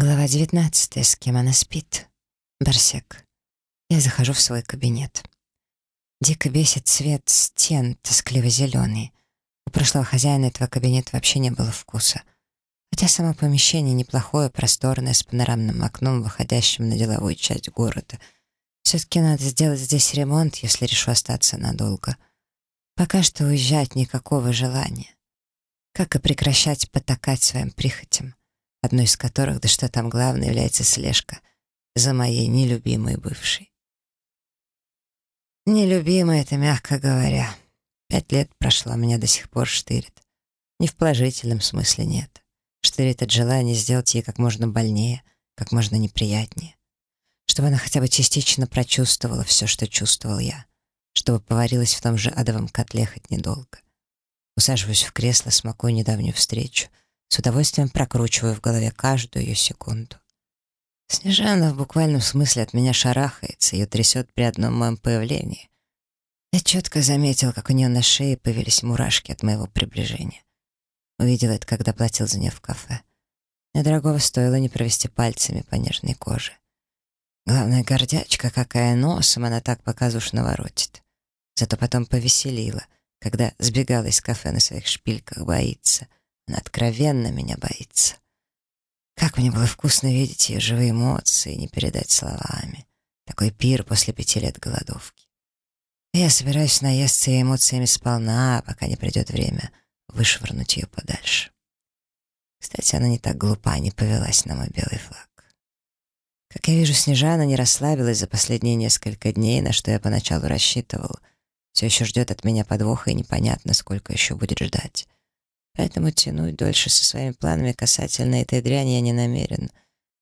Глава 19. С кем она спит? Барсек. Я захожу в свой кабинет. Дико бесит цвет стен, тоскливо-зеленый. У прошлого хозяина этого кабинета вообще не было вкуса. Хотя само помещение неплохое, просторное, с панорамным окном, выходящим на деловую часть города. Все-таки надо сделать здесь ремонт, если решу остаться надолго. Пока что уезжать никакого желания. Как и прекращать потакать своим прихотям одной из которых, да что там главное, является слежка за моей нелюбимой бывшей. Нелюбимая это мягко говоря. Пять лет прошло, меня до сих пор штырит. Не в положительном смысле нет. Штырит от желания сделать ей как можно больнее, как можно неприятнее. Чтобы она хотя бы частично прочувствовала все, что чувствовал я. Чтобы поварилась в том же адовом котле хоть недолго. Усаживаюсь в кресло, смакую недавнюю встречу — с удовольствием прокручиваю в голове каждую ее секунду. Снежана в буквальном смысле от меня шарахается, ее трясет при одном моем появлении. Я четко заметил, как у нее на шее появились мурашки от моего приближения. Увидел это, когда платил за нее в кафе. Мне дорогого стоило не провести пальцами по нежной коже. Главная гордячка, какая носом она так показушно воротит. Зато потом повеселила, когда сбегала из кафе на своих шпильках, боится — она откровенно меня боится. Как мне было вкусно видеть ее живые эмоции, не передать словами. Такой пир после пяти лет голодовки. Я собираюсь наесться ее эмоциями сполна, пока не придет время вышвырнуть ее подальше. Кстати, она не так глупа, не повелась на мой белый флаг. Как я вижу, Снежана не расслабилась за последние несколько дней, на что я поначалу рассчитывал. Все еще ждет от меня подвоха, и непонятно, сколько еще будет ждать. Поэтому тянуть дольше со своими планами касательно этой дряни я не намерен.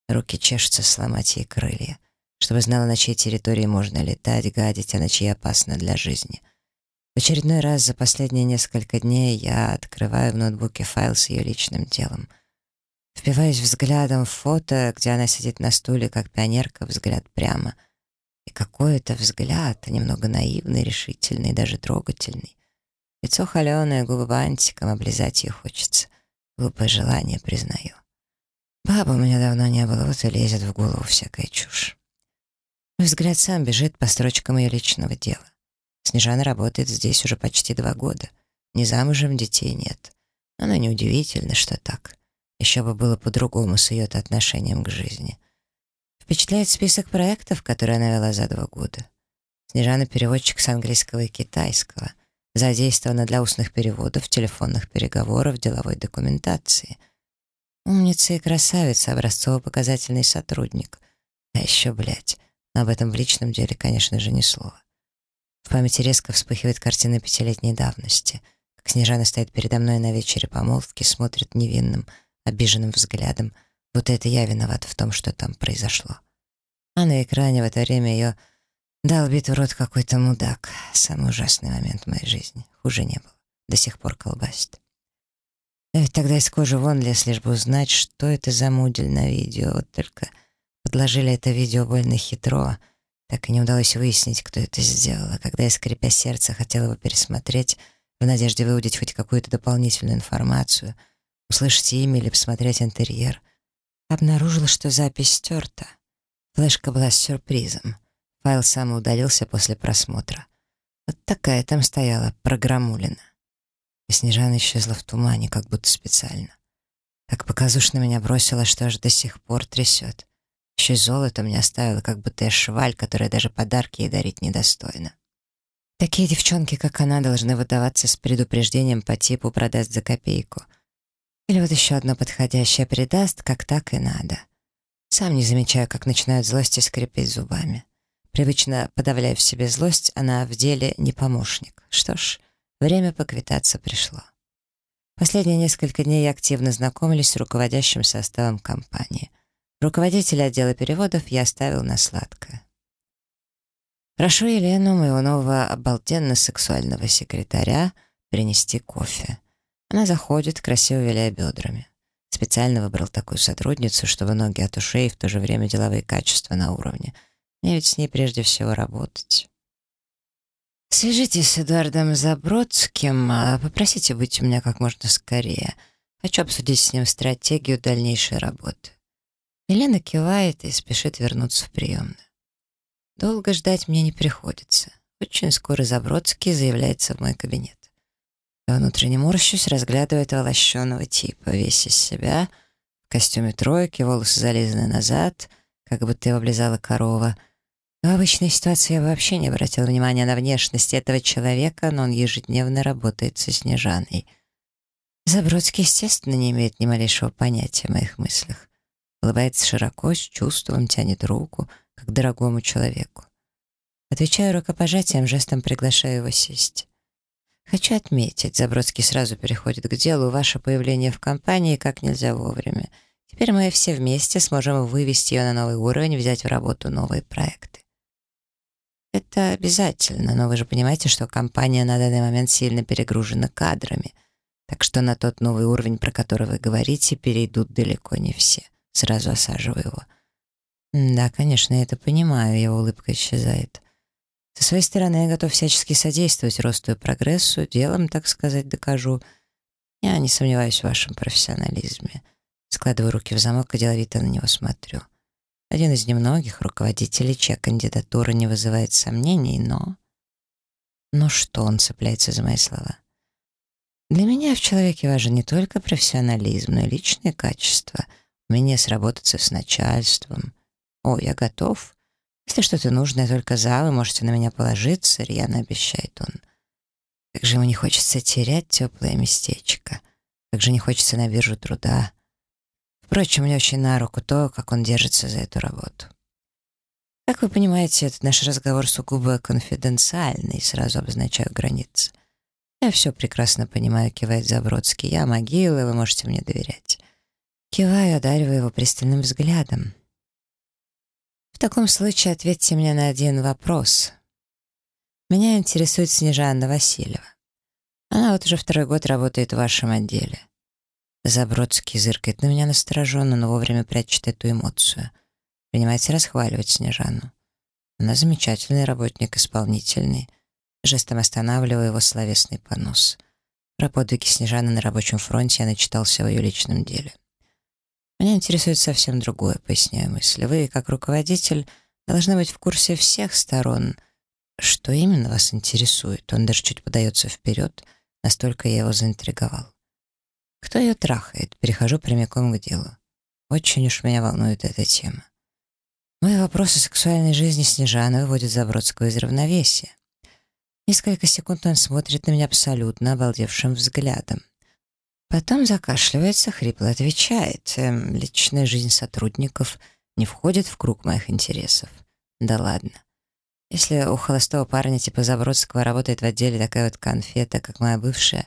Руки чешутся сломать ей крылья, чтобы знала, на чьей территории можно летать, гадить, а на чьей опасно для жизни. В очередной раз за последние несколько дней я открываю в ноутбуке файл с ее личным делом. Впиваюсь взглядом в фото, где она сидит на стуле, как пионерка, взгляд прямо. И какой это взгляд, немного наивный, решительный, даже трогательный. Лицо холеное, губы бантиком, облизать ее хочется. Глупое желание, признаю. Баба у меня давно не было, вот и лезет в голову всякая чушь. Взгляд сам бежит по строчкам ее личного дела. Снежана работает здесь уже почти два года. Не замужем, детей нет. Оно неудивительно, что так. Еще бы было по-другому с ее отношением к жизни. Впечатляет список проектов, которые она вела за два года. Снежана — переводчик с английского и китайского — задействована для устных переводов, телефонных переговоров, деловой документации. Умница и красавица, образцово-показательный сотрудник. А еще, блядь, об этом в личном деле, конечно же, ни слова. В памяти резко вспыхивает картина пятилетней давности, как Снежана стоит передо мной на вечере помолвки, смотрит невинным, обиженным взглядом, будто это я виноват в том, что там произошло. А на экране в это время ее Долбит в рот какой-то мудак. Самый ужасный момент в моей жизни. Хуже не было. До сих пор колбасит. Я ведь тогда из кожи вон лез, лишь бы узнать, что это за мудель на видео. Вот только подложили это видео больно хитро. Так и не удалось выяснить, кто это сделал. А когда я, скрипя сердце, хотела его пересмотреть, в надежде выудить хоть какую-то дополнительную информацию, услышать имя или посмотреть интерьер, обнаружила, что запись стерта. Флешка была с сюрпризом. Файл самоудалился после просмотра. Вот такая там стояла программулина. И Снежана исчезла в тумане, как будто специально. Так показушно меня бросила, что аж до сих пор трясет. Еще и золото мне оставила, как будто я шваль, которая даже подарки ей дарить недостойна. Такие девчонки, как она, должны выдаваться с предупреждением по типу «продаст за копейку». Или вот еще одно подходящее предаст, как так и надо. Сам не замечаю, как начинают злости скрипеть зубами. Привычно подавляя в себе злость, она в деле не помощник. Что ж, время поквитаться пришло. Последние несколько дней я активно знакомились с руководящим составом компании. Руководителя отдела переводов я оставил на сладкое. Прошу Елену, моего нового обалденно-сексуального секретаря, принести кофе. Она заходит, красиво виляя бедрами. Специально выбрал такую сотрудницу, чтобы ноги от ушей и в то же время деловые качества на уровне — мне ведь с ней прежде всего работать. Свяжитесь с Эдуардом Забродским, а попросите быть у меня как можно скорее. Хочу обсудить с ним стратегию дальнейшей работы. Елена кивает и спешит вернуться в приемную. Долго ждать мне не приходится. Очень скоро Забродский заявляется в мой кабинет. Я внутренне морщусь, разглядывая этого типа, весь из себя, в костюме тройки, волосы зализаны назад, как будто его облизала корова. В обычной ситуации я вообще не обратила внимания на внешность этого человека, но он ежедневно работает со Снежаной. Забродский, естественно, не имеет ни малейшего понятия о моих мыслях. Улыбается широко, с чувством, тянет руку, как дорогому человеку. Отвечаю рукопожатием, жестом приглашаю его сесть. Хочу отметить, Забродский сразу переходит к делу, ваше появление в компании как нельзя вовремя. Теперь мы все вместе сможем вывести ее на новый уровень, взять в работу новые проекты. Это обязательно, но вы же понимаете, что компания на данный момент сильно перегружена кадрами, так что на тот новый уровень, про который вы говорите, перейдут далеко не все. Сразу осаживаю его. Да, конечно, я это понимаю, его улыбка исчезает. Со своей стороны я готов всячески содействовать росту и прогрессу, делом, так сказать, докажу. Я не сомневаюсь в вашем профессионализме. Складываю руки в замок и деловито на него смотрю. Один из немногих руководителей, чья кандидатура не вызывает сомнений, но... Ну что, он цепляется за мои слова. Для меня в человеке важен не только профессионализм, но и личные качества, умение сработаться с начальством. О, я готов. Если что-то нужно, только за, вы можете на меня положиться, рьяно обещает он. Как же ему не хочется терять теплое местечко. Как же не хочется на биржу труда. Впрочем, мне очень на руку то, как он держится за эту работу. Как вы понимаете, этот наш разговор сугубо конфиденциальный, сразу обозначаю границы. Я все прекрасно понимаю, кивает Забродский. Я могила, вы можете мне доверять. Киваю, одариваю его пристальным взглядом. В таком случае ответьте мне на один вопрос. Меня интересует Снежанна Васильева. Она вот уже второй год работает в вашем отделе. Забродский зыркает на меня настороженно, но вовремя прячет эту эмоцию. Принимается расхваливать Снежану. Она замечательный работник, исполнительный. Жестом останавливаю его словесный понос. Про подвиги Снежаны на рабочем фронте я начитался в ее личном деле. Меня интересует совсем другое, поясняю мысль. Вы, как руководитель, должны быть в курсе всех сторон. Что именно вас интересует? Он даже чуть подается вперед, настолько я его заинтриговал. Кто ее трахает? Перехожу прямиком к делу. Очень уж меня волнует эта тема. Мои вопросы сексуальной жизни Снежаны выводят Забродского из равновесия. Несколько секунд он смотрит на меня абсолютно обалдевшим взглядом. Потом закашливается, хрипло отвечает. Эм, личная жизнь сотрудников не входит в круг моих интересов. Да ладно. Если у холостого парня типа Забродского работает в отделе такая вот конфета, как моя бывшая,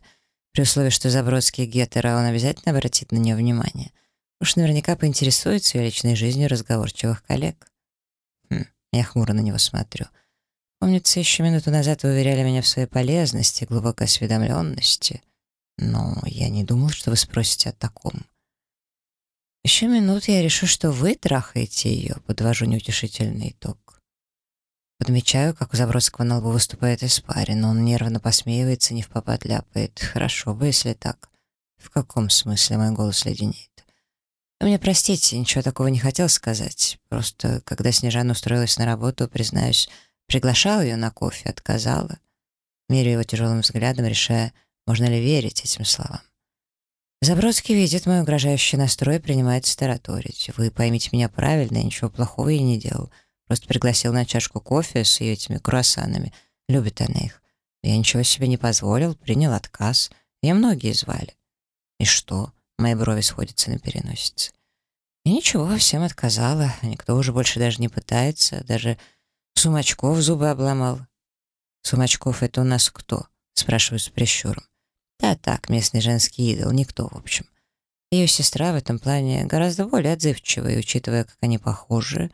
при условии, что Забродский гетеро, он обязательно обратит на нее внимание. Уж наверняка поинтересуется ее личной жизнью разговорчивых коллег. Хм, я хмуро на него смотрю. Помнится, еще минуту назад вы уверяли меня в своей полезности, глубокой осведомленности. Но я не думал, что вы спросите о таком. Еще минут я решу, что вы трахаете ее, подвожу неутешительный итог. Подмечаю, как у Забродского на лбу выступает испарин, он нервно посмеивается, не в попад ляпает. Хорошо бы, если так. В каком смысле мой голос леденеет? Вы меня простите, ничего такого не хотел сказать. Просто, когда Снежана устроилась на работу, признаюсь, приглашал ее на кофе, отказала. Меряю его тяжелым взглядом, решая, можно ли верить этим словам? Забродский видит мой угрожающий настрой и принимается тараторить. Вы поймите меня правильно, я ничего плохого и не делал. Просто пригласил на чашку кофе с ее этими круассанами. Любит она их. Я ничего себе не позволил, принял отказ. Я многие звали. И что? Мои брови сходятся на переносице. И ничего, всем отказала. Никто уже больше даже не пытается. Даже Сумачков зубы обломал. Сумачков — это у нас кто? Спрашиваю с прищуром. Да так, местный женский идол, никто, в общем. Ее сестра в этом плане гораздо более отзывчивая, учитывая, как они похожи,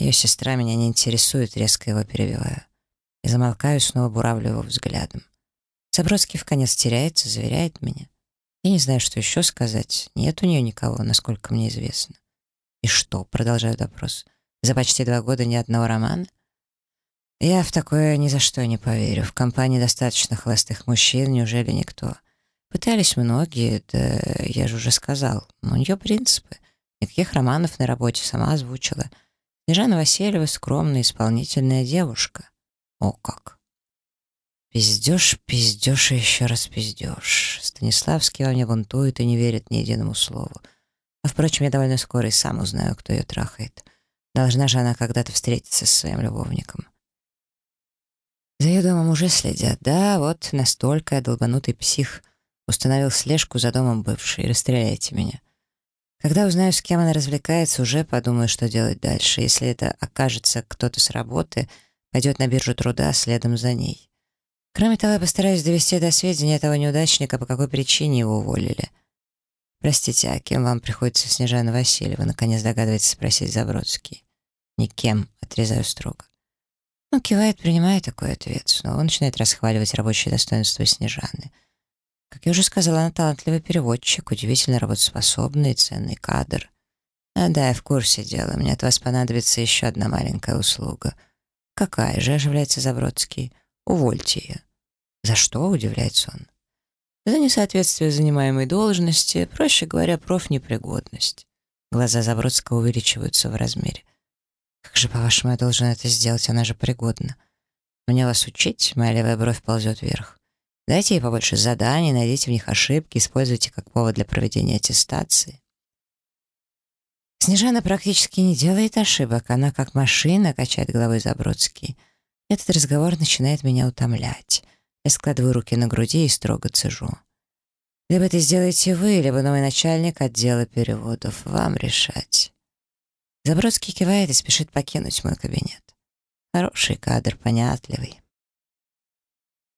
ее сестра меня не интересует, резко его перебиваю. И замолкаю, снова буравлю его взглядом. Забродский в конец теряется, заверяет меня. Я не знаю, что еще сказать. Нет у нее никого, насколько мне известно. И что? Продолжаю допрос. За почти два года ни одного романа? Я в такое ни за что не поверю. В компании достаточно холостых мужчин, неужели никто? Пытались многие, да я же уже сказал. У нее принципы. Никаких романов на работе, сама озвучила. Снежана Васильева — скромная, исполнительная девушка. О как! Пиздешь, пиздешь и еще раз пиздешь. Станиславский во мне бунтует и не верит ни единому слову. А, впрочем, я довольно скоро и сам узнаю, кто ее трахает. Должна же она когда-то встретиться со своим любовником. За ее домом уже следят. Да, вот настолько я долбанутый псих. Установил слежку за домом бывшей. Расстреляйте меня. Когда узнаю, с кем она развлекается, уже подумаю, что делать дальше. Если это окажется кто-то с работы, пойдет на биржу труда следом за ней. Кроме того, я постараюсь довести до сведения этого неудачника, по какой причине его уволили. «Простите, а кем вам приходится Снежана Васильева?» Наконец догадывается спросить Забродский. «Никем», — отрезаю строго. Ну, кивает, принимая такой ответ. Снова начинает расхваливать рабочие достоинства Снежаны. Как я уже сказала, она талантливый переводчик, удивительно работоспособный, ценный кадр. А да, я в курсе дела. Мне от вас понадобится еще одна маленькая услуга. Какая же, оживляется Забродский. Увольте ее. За что, удивляется он. За несоответствие занимаемой должности, проще говоря, профнепригодность. Глаза Забродского увеличиваются в размере. Как же, по-вашему, я должен это сделать? Она же пригодна. Мне вас учить? Моя левая бровь ползет вверх. Дайте ей побольше заданий, найдите в них ошибки, используйте как повод для проведения аттестации. Снежана практически не делает ошибок, она как машина, качает головой Забродский. Этот разговор начинает меня утомлять. Я складываю руки на груди и строго цежу. Либо это сделаете вы, либо новый начальник отдела переводов. Вам решать. Забродский кивает и спешит покинуть мой кабинет. Хороший кадр, понятливый.